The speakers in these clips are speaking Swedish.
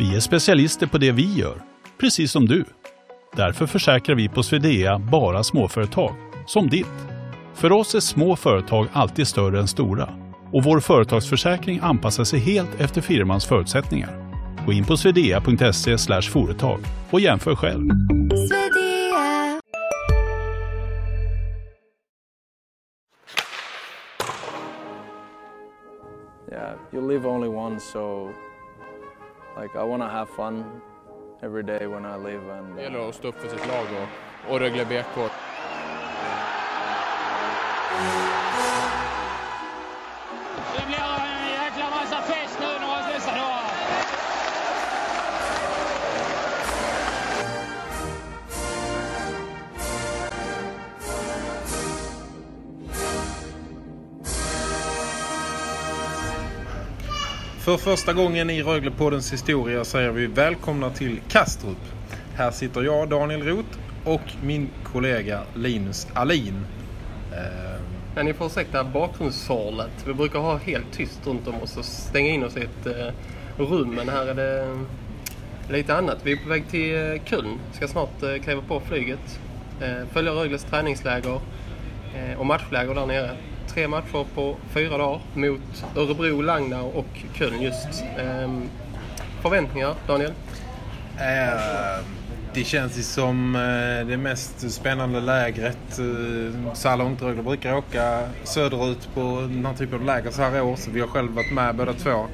Vi är specialister på det vi gör, precis som du. Därför försäkrar vi på Swedea bara småföretag, som ditt. För oss är små företag alltid större än stora och vår företagsförsäkring anpassar sig helt efter firmans förutsättningar. Gå in på swedea.se företag och jämför själv. yeah, you live only once, so like I want to have fun every day when I live. And Det gäller att stå upp för sitt lag och, och Rögle BK. För första gången i Röglepoddens historia säger vi välkomna till Kastrup. Här sitter jag, Daniel Roth, och min kollega Linus Alin. Eh, Ja, ni får ursäkta bakgrundssorlet. Vi brukar ha helt tyst runt om oss och stänga in oss i ett eh, rum. Men här är det eh, lite annat. Vi är på väg till eh, Köln. Ska snart eh, kliva på flyget. Eh, följa Rögles träningsläger eh, och matchläger där nere. Tre matcher på fyra dagar mot Örebro, Langnau och Köln just. Eh, förväntningar, Daniel? eh, det känns ju som eh, det mest spännande lägret eh, så här långt. Rögle brukar åka söderut på den här typen av läger så här år. Så vi har själv varit med båda två.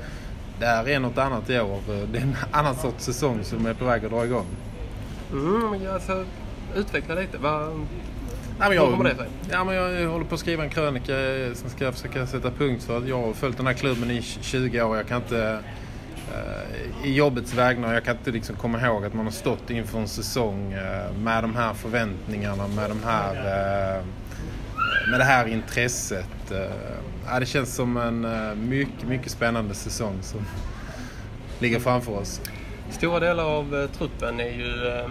Det här är något annat i år. Det är en annan sorts säsong som är på väg att dra igång. Mm, alltså, utveckla lite. Vad, Nej, men Hur kommer det sig? Ja, men jag håller på att skriva en krönika som ska jag försöka sätta punkt för. Jag har följt den här klubben i 20 år. Jag kan inte... eh, I jobbets vägnar, jag kan inte liksom komma ihåg att man har stått inför en säsong eh, med de här förväntningarna, med de här... eh, med det här intresset. Eh, ja, det känns som en eh, mycket, mycket spännande säsong som ligger framför oss. Stora delar av eh, truppen är ju eh, eh,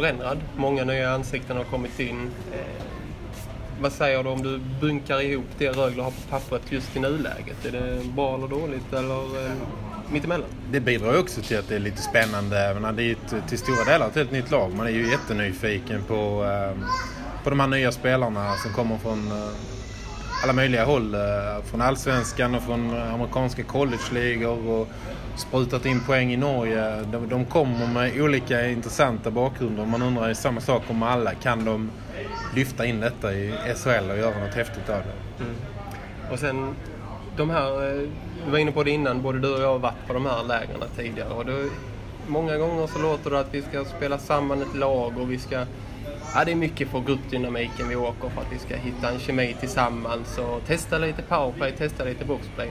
förändrad. Många nya ansikten har kommit in. Eh, vad säger du om du bunkar ihop det Rögle har på pappret just i nuläget? Är det bra eller dåligt eller eh, mittemellan? Det bidrar ju också till att det är lite spännande. Menar, det är ju ett, till stora delar ett helt nytt lag. Man är ju jättenyfiken på, eh, på de här nya spelarna som kommer från eh, alla möjliga håll. Eh, från allsvenskan och från eh, amerikanska collegeligor och sprutat in poäng i Norge. De, de kommer med olika intressanta bakgrunder. Man undrar ju samma sak om alla. Kan de lyfta in detta i SHL och göra något häftigt av det? Mm. Och sen de här, eh, du var inne på det innan, både du och jag har varit på de här lägren tidigare. Och då, många gånger så låter det att vi ska spela samman ett lag och vi ska... Ja, det är mycket för gruppdynamiken vi åker för att vi ska hitta en kemi tillsammans och testa lite powerplay, testa lite boxplay.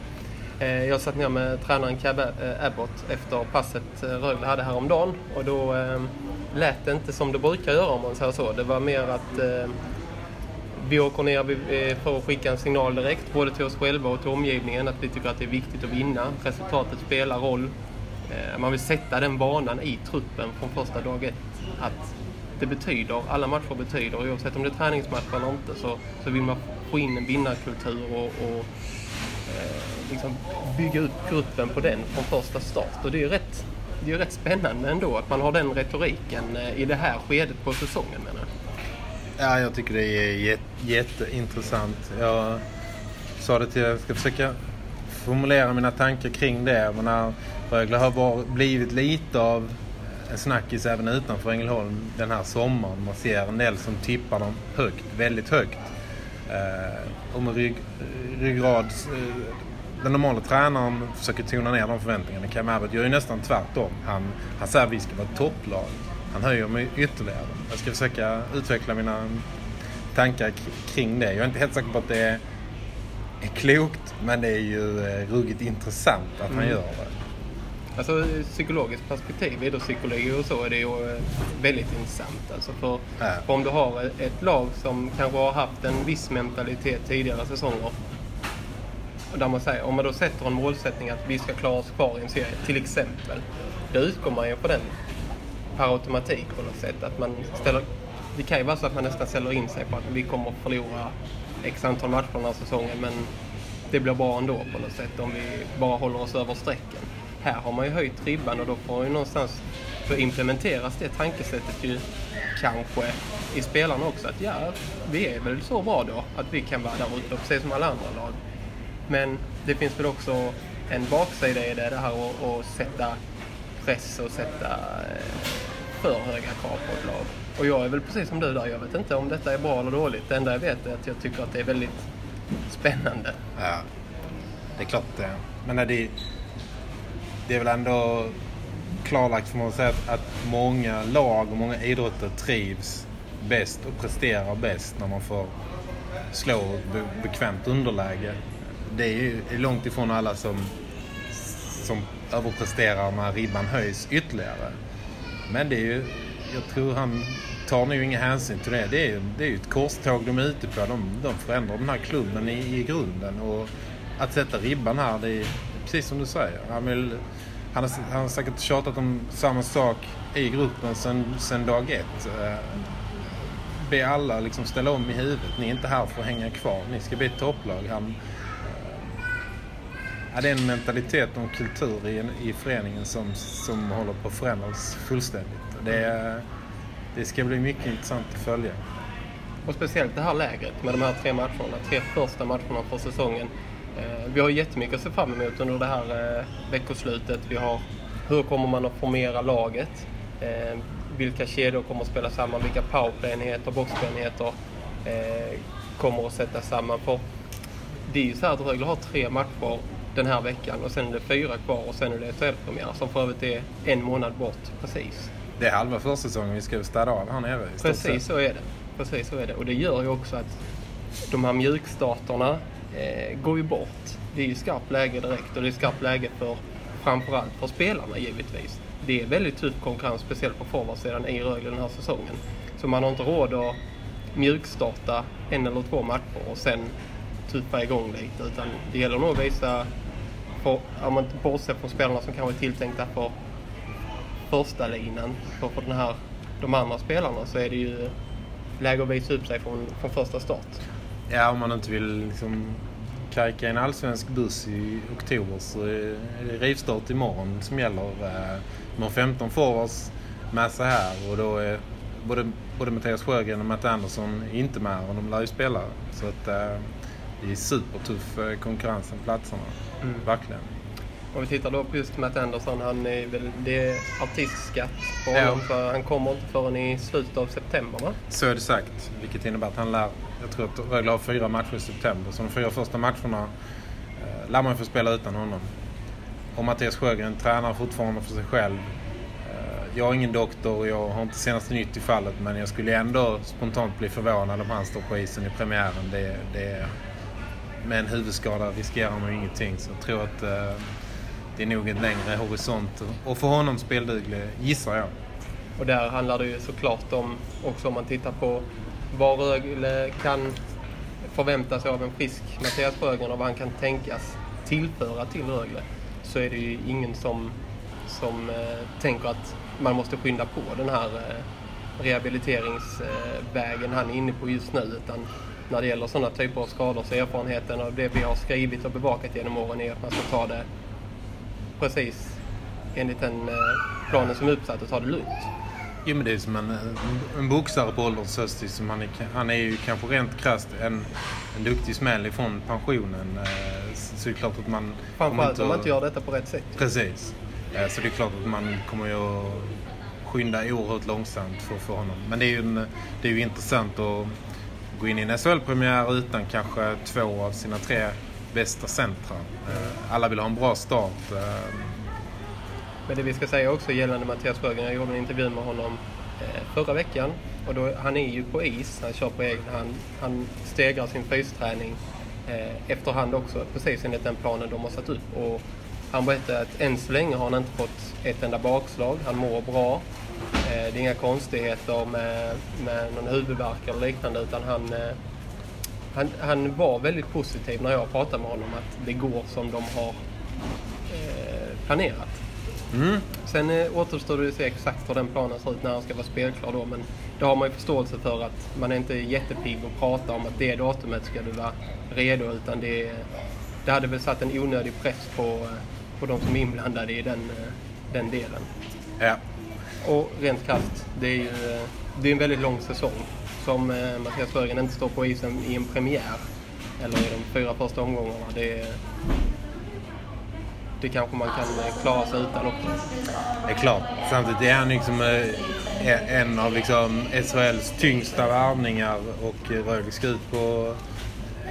Eh, jag satt ner med tränaren Cab Abbott efter passet eh, Rögle hade häromdagen och då eh, lät det inte som det brukar göra om man säger så. Det var mer att vi åker ner för att skicka en signal direkt, både till oss själva och till omgivningen, att vi tycker att det är viktigt att vinna. Resultatet spelar roll. Man vill sätta den vanan i truppen från första dag ett. Att det betyder, alla matcher betyder, oavsett om det är träningsmatch eller inte, så, så vill man få in en vinnarkultur och, och eh, liksom bygga upp gruppen på den från första start. Och det är ju rätt, det är rätt spännande ändå att man har den retoriken eh, i det här skedet på säsongen menar jag. Ja, jag tycker det är jätte, jätteintressant. Jag sa det till jag ska försöka formulera mina tankar kring det. Men när Rögle har blivit lite av en snackis även utanför Ängelholm den här sommaren. Man ser en del som tippar dem högt, väldigt högt. Eh, och med rygg, ryggrad... Eh, den normala tränaren försöker tona ner de förväntningarna. Cam Abbott gör ju nästan tvärtom. Han, han säger att vi ska vara ett topplag. Han höjer mig ytterligare. Jag ska försöka utveckla mina tankar kring det. Jag är inte helt säker på att det är, är klokt, men det är ju eh, ruggigt intressant att han gör det. Alltså psykologiskt perspektiv, idrottspsykologi och så är det ju eh, väldigt intressant. Alltså för, Ja. för om du har ett- lag som kanske har haft en viss mentalitet tidigare säsonger. Och där man säger, om man då sätter en målsättning att vi ska klara oss kvar i en serie, till exempel. Då utgår man ju på den per automatik på något sätt. Att man ställer, det kan ju vara så att man nästan ställer in sig på att vi kommer att förlora x antal matcher den här säsongen men det blir bra ändå på något sätt om vi bara håller oss över strecken här har man ju höjt ribban och då får ju någonstans då implementeras det tankesättet ju kanske i spelarna också. Att ja, vi är väl så bra då att vi kan vara där ute, precis som alla andra lag. Men det finns väl också en baksida i det, det här att, att sätta press och sätta eh, för höga krav på ett lag. Och jag är väl precis som du där, jag vet inte om detta är bra eller dåligt. Det enda jag vet är att jag tycker att det är väldigt spännande. Ja, det är klart det. Men det, det är väl ändå klarlagt får man säga att, att många lag och många idrotter trivs bäst och presterar bäst när man får slå be, bekvämt underläge. Det är ju långt ifrån alla som, som överpresterar när ribban höjs ytterligare. Men det är ju, jag tror han tar nu ingen hänsyn till det. Det är, det är ju ett korståg de är ute på. De, de förändrar den här klubben i, i grunden. Och att sätta ribban här, det är precis som du säger. Han, vill, han, har, han har säkert tjatat om samma sak i gruppen sen, sen dag ett. Eh, be alla liksom ställa om i huvudet. Ni är inte här för att hänga kvar. Ni ska bli ett topplag. Han, eh, Ja, det är en mentalitet och en kultur i, i föreningen som, som håller på att förändras fullständigt. Det, det ska bli mycket intressant att följa. Och speciellt det här lägret med de här tre matcherna, tre första matcherna för säsongen. Eh, vi har jättemycket att se fram emot under det här eh, veckoslutet. Vi har hur kommer man att formera laget? Eh, vilka kedjor kommer att spela samman? Vilka powerplay-enheter, boxplay-enheter kommer att sättas samman? För det är ju så här att Rögle har tre matcher den här veckan och sen är det fyra kvar och sen är det SHL-premiär som för övrigt är en månad bort precis. Det är halva försäsongen vi ska städa av här nere Precis så är det. Precis så är det. Och det gör ju också att de här mjukstarterna eh, går ju bort. Det är ju skarpt läge direkt och det är skarpt läge för framförallt för spelarna givetvis. Det är väldigt tuff konkurrens, speciellt på forwardsidan i Rögle den här säsongen. Så man har inte råd att mjukstarta en eller två matcher och sen tuffa igång lite. Utan det gäller nog att visa för, om man inte bortser från spelarna som kanske är tilltänkta för första linan för, för den här, de andra spelarna så är det ju läge att visa upp sig från, från första start. Ja, om man inte vill liksom kajka en allsvensk buss i oktober så är det rivstart imorgon som gäller. De har 15 forwards med sig här och då är både, både Mattias Sjögren och Matt Andersson inte med och de lär ju spela. Så att, eh, det är supertuff eh, konkurrens om platserna. Mm. Verkligen. Om vi tittar då på just Matt Anderson, han är väl, det är artistskatt på honom ja. för han kommer inte förrän i slutet av september va? Så är det sagt, vilket innebär att han lär, jag tror att Rögle har fyra matcher i september, så de fyra första matcherna eh, lär man få spela utan honom. Och Mattias Sjögren tränar fortfarande för sig själv. Eh, jag är ingen doktor och jag har inte senaste nytt i fallet men jag skulle ändå spontant bli förvånad om han står på isen i premiären. Det, det, med en huvudskada riskerar man ju ingenting. Så jag tror att eh, det är nog en längre horisont. Och för honom spelduglig, gissar jag. Och där handlar det ju såklart om, också om man tittar på vad Rögle kan förvänta sig av en frisk Mattias Sjögren och vad han kan tänkas tillföra till Rögle. Så är det ju ingen som, som eh, tänker att man måste skynda på den här eh, rehabiliteringsvägen han är inne på just nu. Utan när det gäller sådana typer av skador så erfarenheten av det vi har skrivit och bevakat genom åren är att man ska ta det precis enligt den eh, planen som är uppsatt och ta det lugnt. Jo men det är som en, en boxare på ålderns höst. Liksom han, är, han är ju kanske rent krasst en, en duktig smäll ifrån pensionen. Eh, så det är klart att man... Framförallt om man inte gör detta på rätt sätt. Precis. Eh, så det är klart att man kommer ju att skynda oerhört långsamt för, för honom. Men det är ju, en, det är ju intressant att gå in i en SHL-premiär utan kanske två av sina tre bästa centra. Eh, alla vill ha en bra start. Eh. Men det vi ska säga också gällande Mattias Sjögren, jag gjorde en intervju med honom eh, förra veckan och då, han är ju på is, han kör på egen hand. Han stegrar sin fysträning efterhand också, precis enligt den planen de har satt upp. Och han berättade att än så länge har han inte fått ett enda bakslag. Han mår bra. Eh, det är inga konstigheter med, med någon huvudvärk eller liknande utan han, eh, han, han var väldigt positiv när jag pratade med honom att det går som de har eh, planerat. Mm. Sen eh, återstår det att se exakt hur den planen ser ut när han ska vara spelklar då. Men det har man ju förståelse för att man är inte jättepigg och prata om att det datumet ska du vara redo. Utan det, det hade väl satt en onödig press på, på de som är inblandade i den, eh, den delen. Ja. Och rent krasst, det är ju eh, det är en väldigt lång säsong. Som eh, Mattias Sjögren inte står på isen i en premiär eller i de fyra första omgångarna. Det, det kanske man kan eh, klara sig utan också. Det är klart. Samtidigt är han liksom eh, en av liksom SHLs tyngsta värvningar och eh, Rögle ska ut på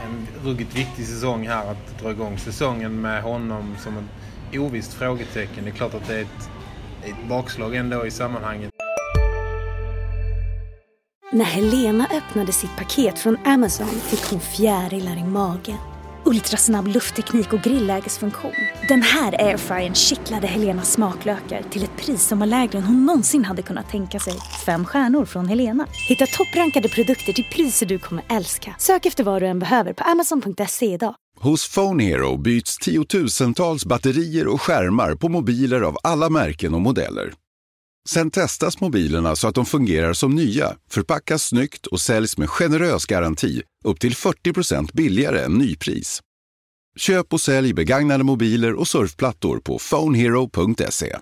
en ruggigt viktig säsong här. Att dra igång säsongen med honom som ett ovisst frågetecken. Det är klart att det är ett, ett bakslag ändå i sammanhanget. När Helena öppnade sitt paket från Amazon fick hon fjärilar i magen. Ultrasnabb luftteknik och grillägesfunktion. Den här airfryern kittlade Helenas smaklökar till ett pris som var lägre än hon någonsin hade kunnat tänka sig. Fem stjärnor från Helena. Hitta topprankade produkter till priser du kommer älska. Sök efter vad du än behöver på amazon.se idag. Hos Phone Hero byts tiotusentals batterier och skärmar på mobiler av alla märken och modeller. Sen testas mobilerna så att de fungerar som nya, förpackas snyggt och säljs med generös garanti upp till 40% billigare än nypris. Köp och sälj begagnade mobiler och surfplattor på phonehero.se.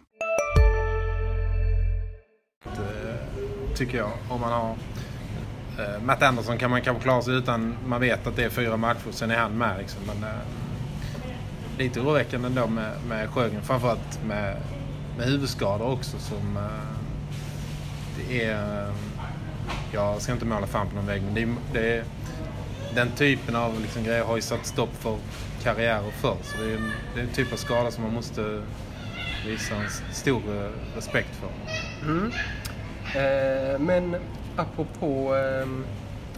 Tycker jag. Om man har eh, Matt Anderson kan man kanske klara sig utan man vet att det är fyra matcher, sen är han med. Liksom. Men, eh, lite oroväckande ändå med, med Sjögren, framförallt med med huvudskador också som eh, det är... Eh, jag ska inte måla fan på någon vägg men det är, det är den typen av liksom grejer har ju satt stopp för karriärer förr. Så det är, en, det är en typ av skada som man måste visa en stor eh, respekt för. Mm. Eh, men apropå eh,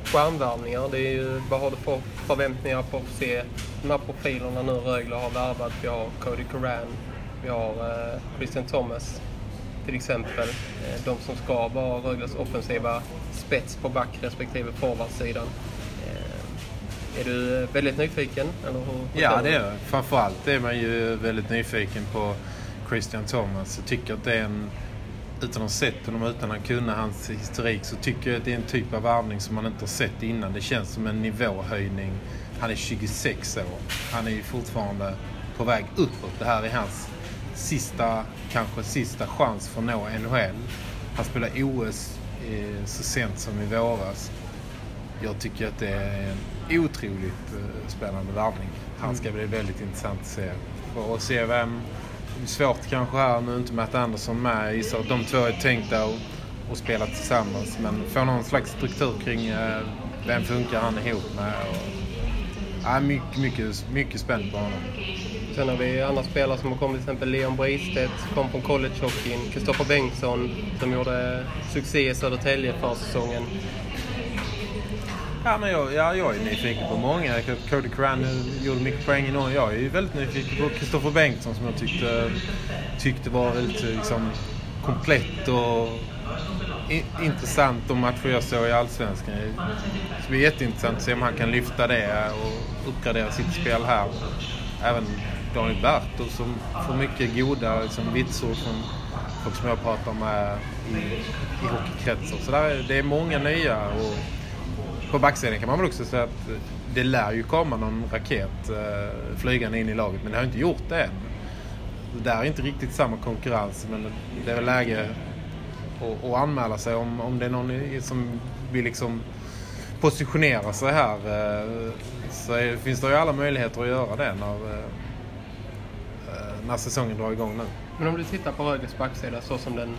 stjärnvärvningar, det är ju, vad har du för förväntningar på att se de här profilerna nu Rögle har värvat? Vi har Cody Coran, vi har eh, Christian Thomas till exempel. Eh, de som ska vara Rögles offensiva spets på back respektive forwardsidan. Eh, är du väldigt nyfiken? Eller hur, ja, det är jag. Framförallt är man ju väldigt nyfiken på Christian Thomas. Jag tycker att det är en, utan att ha sett honom, utan att kunna hans historik, så tycker jag att det är en typ av värvning som man inte har sett innan. Det känns som en nivåhöjning. Han är 26 år. Han är ju fortfarande på väg uppåt. Det här är hans sista, kanske sista chans för att nå NHL. Han spelar OS eh, så sent som i våras. Jag tycker att det är en otroligt eh, spännande värvning. Han ska bli väldigt intressant att se. För att se vem... Svårt kanske här nu inte Matt Andersson med. Jag gissar att de två är tänkta att, att spela tillsammans. Men få någon slags struktur kring eh, vem funkar han ihop med. Och, ja, mycket, mycket, mycket spänd på honom. Sen har vi andra spelare som har kommit, till exempel Leon Bristedt, kom från collegehockeyn. Kristoffer Bengtsson som gjorde succé i Södertälje för säsongen. Ja, men jag, ja, jag är nyfiken på många. Cody Cran gjorde mycket poäng i Norge. Jag är väldigt nyfiken på Kristoffer Bengtsson som jag tyckte, tyckte var väldigt liksom, komplett och intressant de matcher jag såg i Allsvenskan. Det ska bli jätteintressant att se om han kan lyfta det och uppgradera sitt spel här. Även Daniel Berto som får mycket goda liksom, vitsord från folk som jag pratar med i, i hockeykretsar. Så där, det är många nya och på backsidan kan man väl också säga att det lär ju komma någon raket eh, flygande in i laget men det har inte gjort det än. Det där är inte riktigt samma konkurrens men det är väl läge att, att anmäla sig om, om det är någon som vill liksom positionera sig här eh, så är, finns det ju alla möjligheter att göra det när, eh, när säsongen drar igång nu. Men om du tittar på Rögles backsida så som den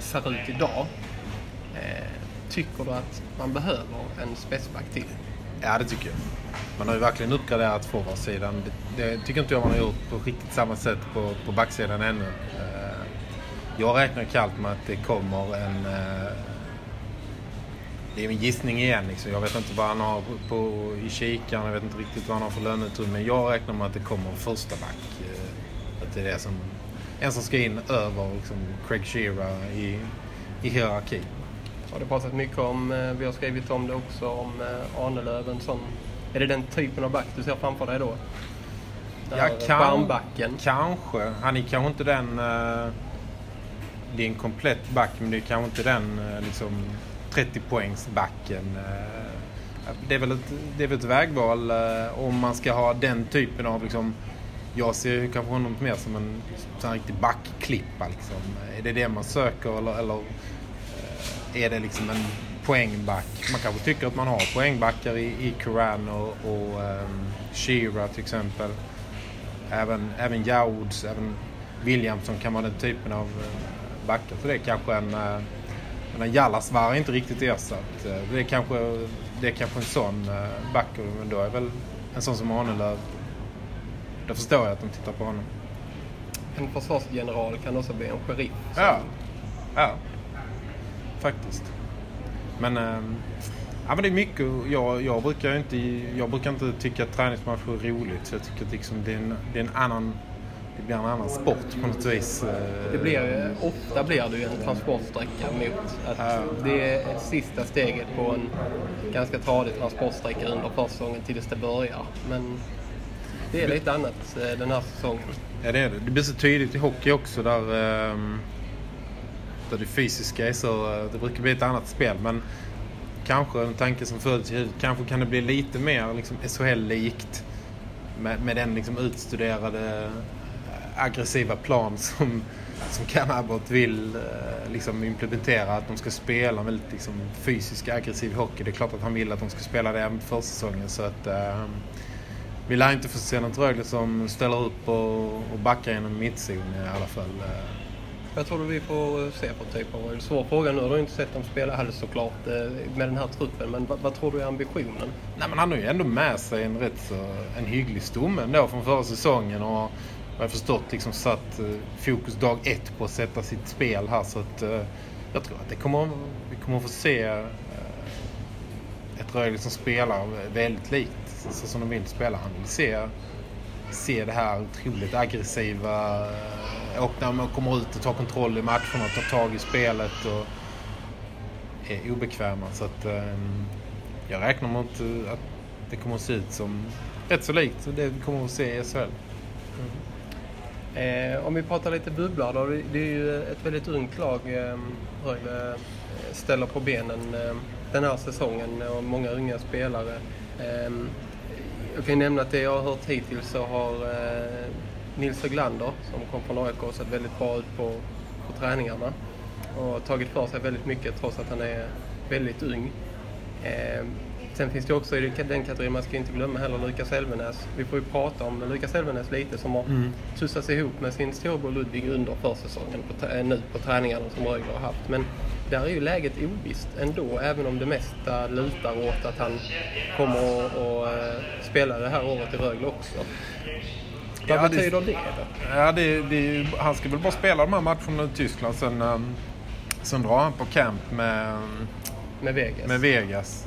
ser ut idag. Eh, tycker du att man behöver en spetsback till? Ja, det tycker jag. Man har ju verkligen uppgraderat forwardsidan. Det, det tycker inte jag man har gjort på riktigt samma sätt på, på backsidan ännu. Eh, jag räknar kallt med att det kommer en... Eh, det är en gissning igen. Liksom. Jag vet inte vad han har på, i kikaren. Jag vet inte riktigt vad han har för löneutrymme. Men jag räknar med att det kommer en första back. Eh, att det är det som, en som ska in över liksom, Craig Shearer i, i hierarkin. Har det pratat mycket om, eh, vi har skrivit om det också, om eh, Arnelöv. En sån, är det den typen av back du ser framför dig då? ja, kan, kanske. Han är kanske inte den... det är en komplett back men det är kanske inte den liksom 30-poängsbacken. Eh, det är, väl ett, det är väl ett vägval eh, om man ska ha den typen av liksom, jag ser ju kanske honom mer som en som en riktig backklippa. Liksom. Är det det man söker eller, eller eh, är det liksom en poängback? Man kanske tycker att man har poängbackar i, i Coran och, och ehm, um, Shearer till exempel. Även, även Jouds, även Williamson kan vara den typen av backar. Så det är kanske en... Men Jallasvar är inte riktigt ersatt. Det är kanske, det är kanske en sån back, men då är väl en sån som Ahnelöv då förstår jag att de tittar på honom. En försvarsgeneral kan också bli en sheriff. Ja, ja. Faktiskt. Men, äh, ja, men det är mycket. Jag, jag, brukar inte, jag brukar inte tycka att träningsmatcher är roligt. Så jag tycker att liksom det, är en, det är en annan det blir en annan sport på något vis. Eh. Det blir, ofta blir det ju en transportsträcka mot att ja. det är sista steget på en ganska tradig transportsträcka under försäsongen tills det börjar. Men det är lite annat eh, den här säsongen. Ja det är det. Det blir så tydligt i hockey också där, ehm, där det fysiska är så... Eh, det brukar bli ett annat spel men kanske en tanke som föds i huvudet. Kanske kan det bli lite mer liksom SHL-likt med, med den liksom utstuderade eh, aggressiva plan som, som Cam Abbott vill liksom implementera. Att de ska spela väldigt liksom, fysisk aggressiv hockey. Det är klart att han vill att de ska spela det även för säsongen. Så att, uh, vi lär inte få se något Rögle som ställer upp och, och backar genom mittzon i alla fall. Vad tror du vi får se för typ av Rögle? Svår fråga nu. Du har inte sett dem spela heller såklart eh, med den här truppen. Men vad, vad, tror du är ambitionen? Nej men han har ju ändå med sig en rätt så, en hygglig stomme ändå från förra säsongen. Och jag förstått liksom satt eh, fokus dag ett på att sätta sitt spel här. Så att eh, jag tror att det kommer, vi kommer att få se eh, ett Rögle som spelar väldigt likt så som de vill spela. Han vill se, se det här otroligt aggressiva eh, och när man kommer ut och tar kontroll i matcherna, tar tag i spelet och är obekväma. Så att, eh, jag räknar med att, det kommer att se ut som rätt så likt det vi kommer att se i SHL. Eh, om vi pratar lite bubblar då. Det är ju ett väldigt ungt lag ehm, eh, Rögle ställer på benen eh, den här säsongen och många unga spelare. Eh, jag kan nämna att det jag har hört hittills så har eh, Nils Höglander som kom från AIK sett väldigt bra ut på, på träningarna och tagit för sig väldigt mycket trots att han är väldigt ung. Ehm, Eh, sen finns det också i den kategorin, man ska inte glömma heller Lukas Elvenäs. Vi får ju prata om Lukas Elvenäs lite som har mm. tussats ihop med sin storbror Ludvig under försäsongen på, nu på träningarna som Rögle har haft. Men där är ju läget ovisst ändå, även om det mesta lutar åt att han kommer att uh, spela det här året i Rögle också. Vad ja, betyder det? det ja, det, det, han ska väl bara spela de här matcherna i Tyskland. Sen, um, sen drar han på camp med, med Vegas. Med Vegas.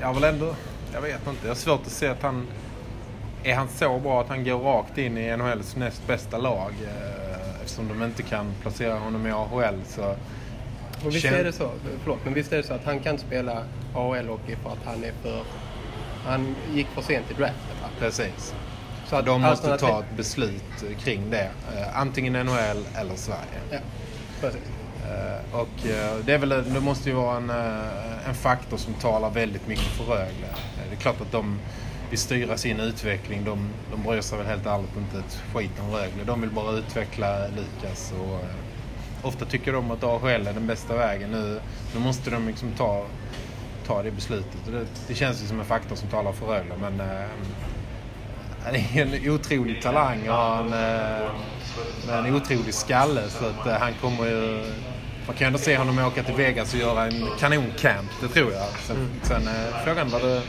Jag vill ändå, jag vet inte, jag har svårt att se att han... Är han så bra att han går rakt in i NHLs näst bästa lag? Eh, eftersom de inte kan placera honom i AHL så och visst är det så, förlåt, men visst är det så att han kan spela AHL-hockey för att han är för... Han gick för sent i draften va? Precis. Så att de måste ta ett beslut kring det. Eh, antingen NHL eller Sverige. Ja, precis. Eh, och eh, det, är väl, det måste ju vara en, eh, en faktor som talar väldigt mycket för Rögle. Det är klart att de vill styra sin utveckling. De, de bryr sig väl helt ärligt inte ett skit om Rögle. De vill bara utveckla Lukas och ofta tycker de att AHL är den bästa vägen. Nu, nu måste de liksom ta, ta det beslutet. Det, det känns ju som en faktor som talar för Rögle. Men äh, han är en otrolig talang och han äh, en otrolig skalle. Så att äh, han kommer ju... Man kan ändå se honom åka till Vegas och göra en kanoncamp, det tror jag. Sen, mm. sen äh, frågan var det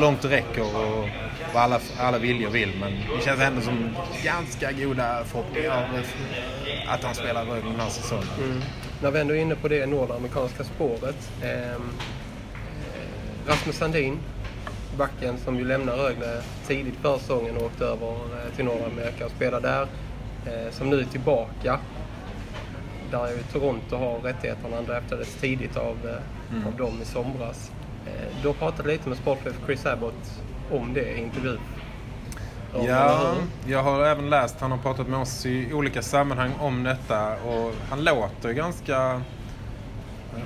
långt det räcker och vad alla, alla viljor vill. Men det känns ändå som ganska goda förhoppningar att han spelar Rögle den här säsongen. Mm. När vi ändå är inne på det nordamerikanska spåret. Eh, Rasmus Sandin, backen som ju lämnar Rögle tidigt för säsongen och åkte över eh, till Nordamerika och spelade där. Eh, som nu är tillbaka. Där ju Toronto har rättigheterna. Han draftades tidigt av, eh, mm. av dem i somras. Eh, då pratade lite med sportchef Chris Abbott om det i intervju Ja, jag har även läst, han har pratat med oss i olika sammanhang om detta och han låter ganska,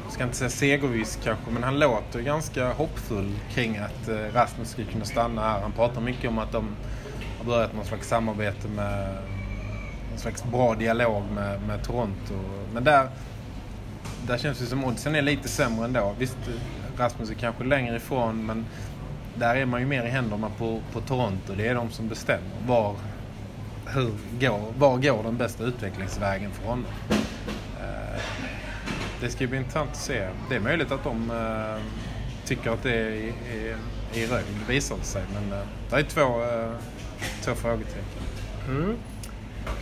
jag ska inte säga segerviss kanske, men han låter ganska hoppfull kring att eh, Rasmus ska kunna stanna här. Han pratar mycket om att de, har börjat någon slags samarbete med någon slags bra dialog med, med Toronto. Men där, där känns det som oddsen är lite sämre ändå. Visst, Rasmus är kanske längre ifrån men där är man ju mer i händerna på, på Toronto. Det är de som bestämmer var, hur går, var går den bästa utvecklingsvägen för honom. Eh, det ska bli intressant att se. Det är möjligt att de eh, tycker att det är i, i, i röjd, visar det sig. Men eh, det är två, eh, två frågetecken. Mm.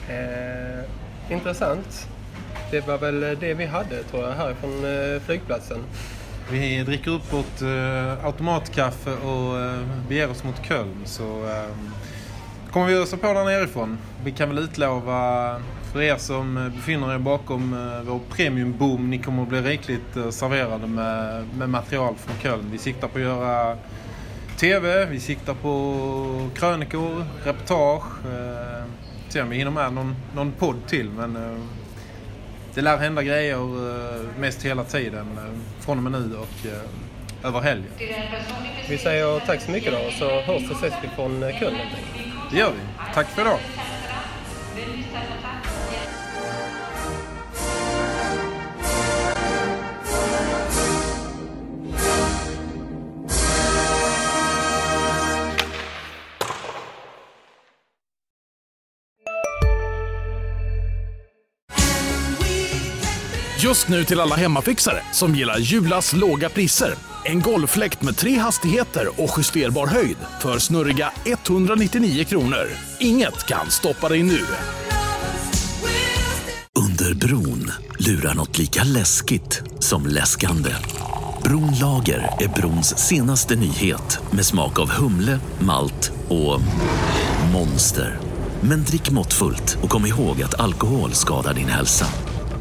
Eh, intressant. Det var väl eh, det vi hade tror jag härifrån eh, flygplatsen. Vi dricker upp vårt eh, automatkaffe och eh, beger oss mot Köln. Så eh, kommer vi ösa på där nerifrån. Vi kan väl utlova för er som befinner er bakom eh, vår premiumboom. Ni kommer att bli rikligt eh, serverade med, med material från Köln. Vi siktar på att göra TV, vi siktar på krönikor, reportage. Eh, Se om vi hinner med någon, någon podd till. Men eh, det lär hända grejer eh, mest hela tiden. Eh, från och med nu och eh, över helgen. Vi säger tack så mycket då så hörs och ses vi från eh, Köln. Det gör vi. Tack för idag. Just nu till alla hemmafixare som gillar Julas låga priser. En golffläkt med tre hastigheter och justerbar höjd för snurriga 199 kronor. Inget kan stoppa dig nu. Under bron lurar något lika läskigt som läskande. Bronlager är brons senaste nyhet med smak av humle, malt och monster. Men drick måttfullt och kom ihåg att alkohol skadar din hälsa.